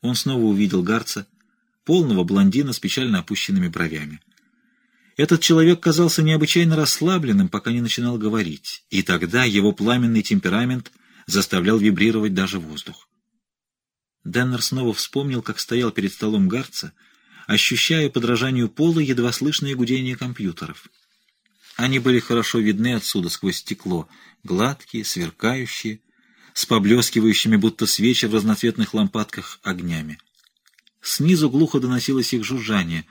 он снова увидел Гарца, полного блондина с печально опущенными бровями. Этот человек казался необычайно расслабленным, пока не начинал говорить, и тогда его пламенный темперамент заставлял вибрировать даже воздух. Деннер снова вспомнил, как стоял перед столом Гарца, ощущая подражанию пола едва слышное гудение компьютеров. Они были хорошо видны отсюда сквозь стекло, гладкие, сверкающие, с поблескивающими, будто свечи в разноцветных лампадках, огнями. Снизу глухо доносилось их жужжание,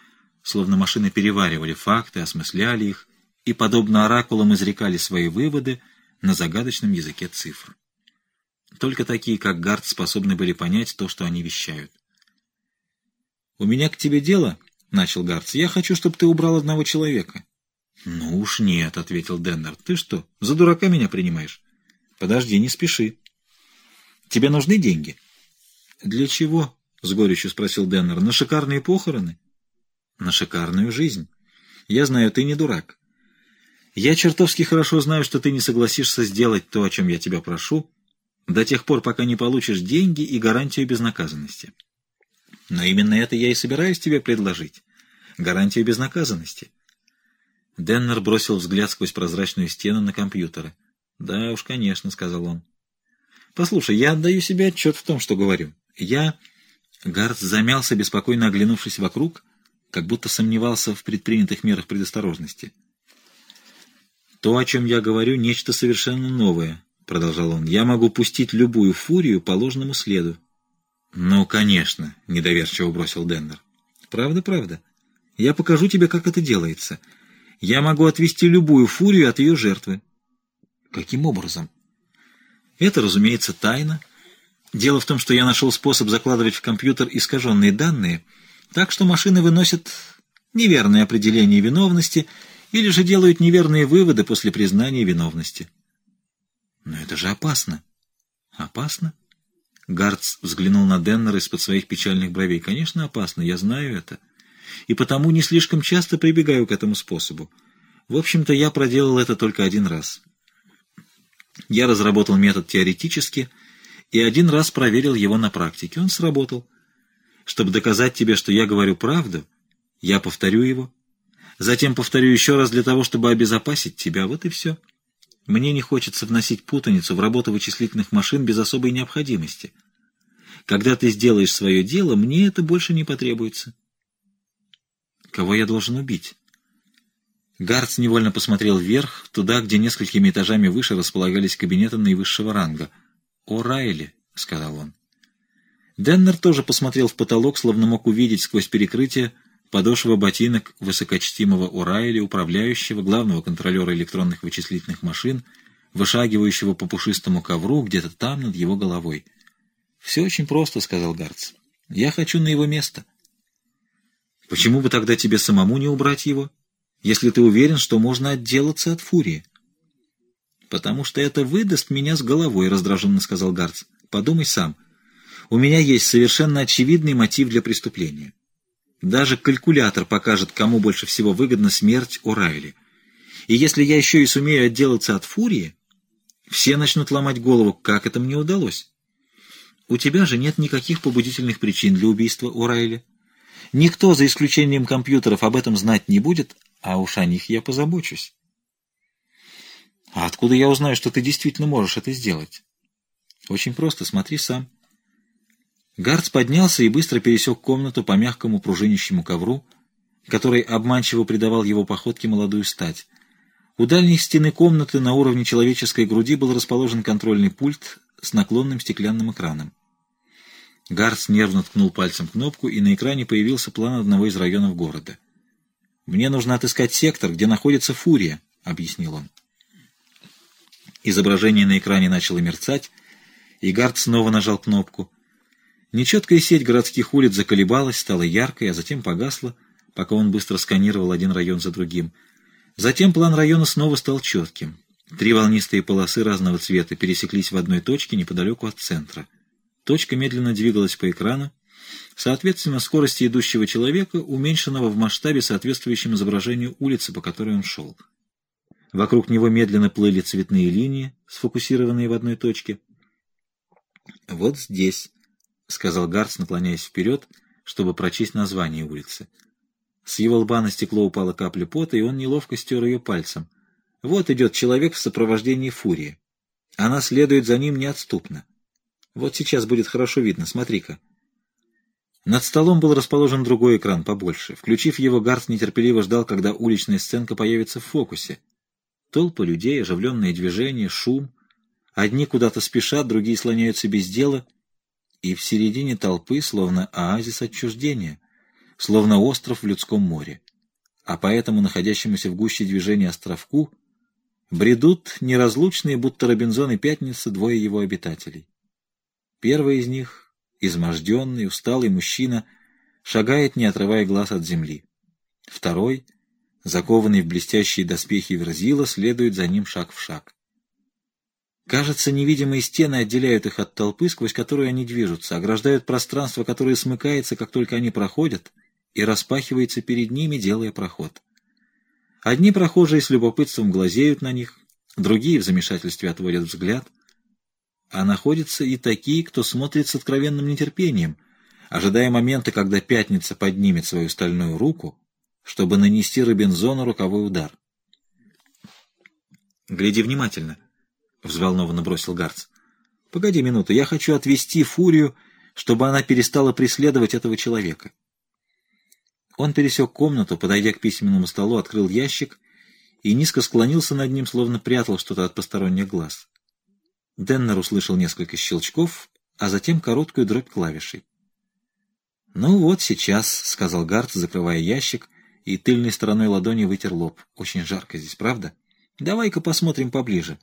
словно машины переваривали факты, осмысляли их и, подобно оракулам, изрекали свои выводы на загадочном языке цифр. Только такие, как Гард, способны были понять то, что они вещают. «У меня к тебе дело», — начал Гарц. «Я хочу, чтобы ты убрал одного человека». «Ну уж нет», — ответил Деннер. «Ты что, за дурака меня принимаешь?» «Подожди, не спеши». «Тебе нужны деньги?» «Для чего?» — с горечью спросил Деннер. «На шикарные похороны?» «На шикарную жизнь. Я знаю, ты не дурак. Я чертовски хорошо знаю, что ты не согласишься сделать то, о чем я тебя прошу, до тех пор, пока не получишь деньги и гарантию безнаказанности. Но именно это я и собираюсь тебе предложить. Гарантию безнаказанности. Деннер бросил взгляд сквозь прозрачную стену на компьютеры. «Да уж, конечно», — сказал он. «Послушай, я отдаю себе отчет в том, что говорю. Я...» Гард замялся, беспокойно оглянувшись вокруг, как будто сомневался в предпринятых мерах предосторожности. «То, о чем я говорю, нечто совершенно новое», — продолжал он. «Я могу пустить любую фурию по ложному следу». «Ну, конечно», — недоверчиво бросил Деннер. «Правда, правда. Я покажу тебе, как это делается. Я могу отвести любую фурию от ее жертвы». «Каким образом?» «Это, разумеется, тайна. Дело в том, что я нашел способ закладывать в компьютер искаженные данные, так что машины выносят неверные определения виновности или же делают неверные выводы после признания виновности». «Но это же опасно». «Опасно?» Гардс взглянул на Деннера из-под своих печальных бровей. «Конечно, опасно, я знаю это. И потому не слишком часто прибегаю к этому способу. В общем-то, я проделал это только один раз. Я разработал метод теоретически и один раз проверил его на практике. Он сработал. Чтобы доказать тебе, что я говорю правду, я повторю его. Затем повторю еще раз для того, чтобы обезопасить тебя. Вот и все». Мне не хочется вносить путаницу в работу вычислительных машин без особой необходимости. Когда ты сделаешь свое дело, мне это больше не потребуется. Кого я должен убить? Гарц невольно посмотрел вверх, туда, где несколькими этажами выше располагались кабинеты наивысшего ранга. «О, Райли!» — сказал он. Деннер тоже посмотрел в потолок, словно мог увидеть сквозь перекрытие, подошва ботинок высокочтимого Урайли, управляющего, главного контролера электронных вычислительных машин, вышагивающего по пушистому ковру где-то там над его головой. «Все очень просто», — сказал Гарц. «Я хочу на его место». «Почему бы тогда тебе самому не убрать его, если ты уверен, что можно отделаться от фурии?» «Потому что это выдаст меня с головой», — раздраженно сказал Гарц. «Подумай сам. У меня есть совершенно очевидный мотив для преступления». Даже калькулятор покажет, кому больше всего выгодна смерть О'Райли. И если я еще и сумею отделаться от фурии, все начнут ломать голову, как это мне удалось. У тебя же нет никаких побудительных причин для убийства О'Райли. Никто, за исключением компьютеров, об этом знать не будет, а уж о них я позабочусь. А откуда я узнаю, что ты действительно можешь это сделать? Очень просто, смотри сам. Гарц поднялся и быстро пересек комнату по мягкому пружинищему ковру, который обманчиво придавал его походке молодую стать. У дальней стены комнаты на уровне человеческой груди был расположен контрольный пульт с наклонным стеклянным экраном. Гарц нервно ткнул пальцем кнопку, и на экране появился план одного из районов города. «Мне нужно отыскать сектор, где находится Фурия», — объяснил он. Изображение на экране начало мерцать, и Гард снова нажал кнопку — Нечеткая сеть городских улиц заколебалась, стала яркой, а затем погасла, пока он быстро сканировал один район за другим. Затем план района снова стал четким. Три волнистые полосы разного цвета пересеклись в одной точке неподалеку от центра. Точка медленно двигалась по экрану, соответственно, скорости идущего человека, уменьшенного в масштабе, соответствующем изображению улицы, по которой он шел. Вокруг него медленно плыли цветные линии, сфокусированные в одной точке. Вот здесь — сказал Гарц, наклоняясь вперед, чтобы прочесть название улицы. С его лба на стекло упала капля пота, и он неловко стер ее пальцем. Вот идет человек в сопровождении фурии. Она следует за ним неотступно. Вот сейчас будет хорошо видно, смотри-ка. Над столом был расположен другой экран, побольше. Включив его, Гарц нетерпеливо ждал, когда уличная сценка появится в фокусе. Толпы людей, оживленные движения, шум. Одни куда-то спешат, другие слоняются без дела. И в середине толпы словно оазис отчуждения — словно остров в людском море, а поэтому находящемуся в гуще движения островку бредут неразлучные, будто Робинзон и Пятница, двое его обитателей. Первый из них, изможденный, усталый мужчина, шагает, не отрывая глаз от земли. Второй, закованный в блестящие доспехи Верзила, следует за ним шаг в шаг. Кажется, невидимые стены отделяют их от толпы, сквозь которую они движутся, ограждают пространство, которое смыкается, как только они проходят — и распахивается перед ними, делая проход. Одни прохожие с любопытством глазеют на них, другие в замешательстве отводят взгляд, а находятся и такие, кто смотрит с откровенным нетерпением, ожидая момента, когда пятница поднимет свою стальную руку, чтобы нанести Робинзону руковой удар. «Гляди внимательно», — взволнованно бросил Гарц. «Погоди минуту, я хочу отвести Фурию, чтобы она перестала преследовать этого человека». Он пересек комнату, подойдя к письменному столу, открыл ящик и низко склонился над ним, словно прятал что-то от посторонних глаз. Деннер услышал несколько щелчков, а затем короткую дробь клавишей. «Ну вот сейчас», — сказал Гарт, закрывая ящик, и тыльной стороной ладони вытер лоб. «Очень жарко здесь, правда? Давай-ка посмотрим поближе.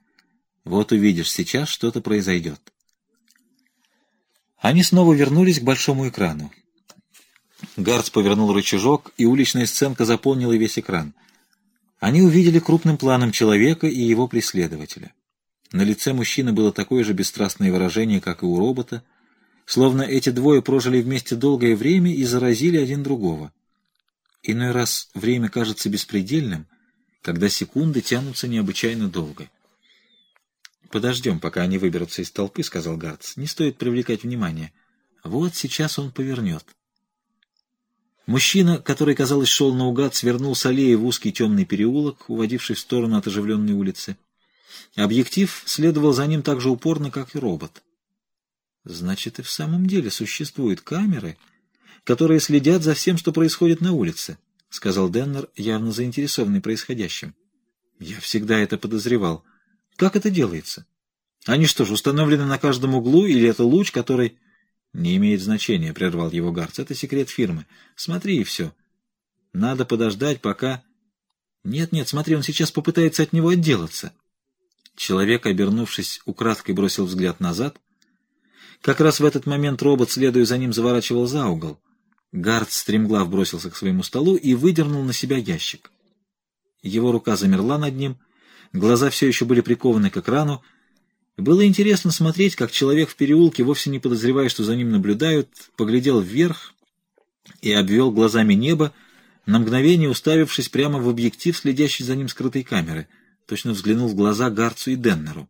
Вот увидишь, сейчас что-то произойдет». Они снова вернулись к большому экрану. Гарц повернул рычажок, и уличная сценка заполнила весь экран. Они увидели крупным планом человека и его преследователя. На лице мужчины было такое же бесстрастное выражение, как и у робота, словно эти двое прожили вместе долгое время и заразили один другого. Иной раз время кажется беспредельным, когда секунды тянутся необычайно долго. «Подождем, пока они выберутся из толпы», — сказал Гарц. «Не стоит привлекать внимание. Вот сейчас он повернет». Мужчина, который, казалось, шел наугад, свернул с аллеи в узкий темный переулок, уводивший в сторону от оживленной улицы. Объектив следовал за ним так же упорно, как и робот. Значит, и в самом деле существуют камеры, которые следят за всем, что происходит на улице, — сказал Деннер, явно заинтересованный происходящим. Я всегда это подозревал. Как это делается? Они что же, установлены на каждом углу, или это луч, который... «Не имеет значения», — прервал его Гарц. «Это секрет фирмы. Смотри, и все. Надо подождать, пока...» «Нет-нет, смотри, он сейчас попытается от него отделаться». Человек, обернувшись, украдкой бросил взгляд назад. Как раз в этот момент робот, следуя за ним, заворачивал за угол. Гард стремглав бросился к своему столу и выдернул на себя ящик. Его рука замерла над ним, глаза все еще были прикованы к экрану, было интересно смотреть, как человек в переулке, вовсе не подозревая, что за ним наблюдают, поглядел вверх и обвел глазами небо, на мгновение уставившись прямо в объектив, следящий за ним скрытой камеры, точно взглянул в глаза Гарцу и Деннеру.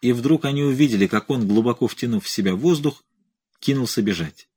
И вдруг они увидели, как он, глубоко втянув в себя воздух, кинулся бежать.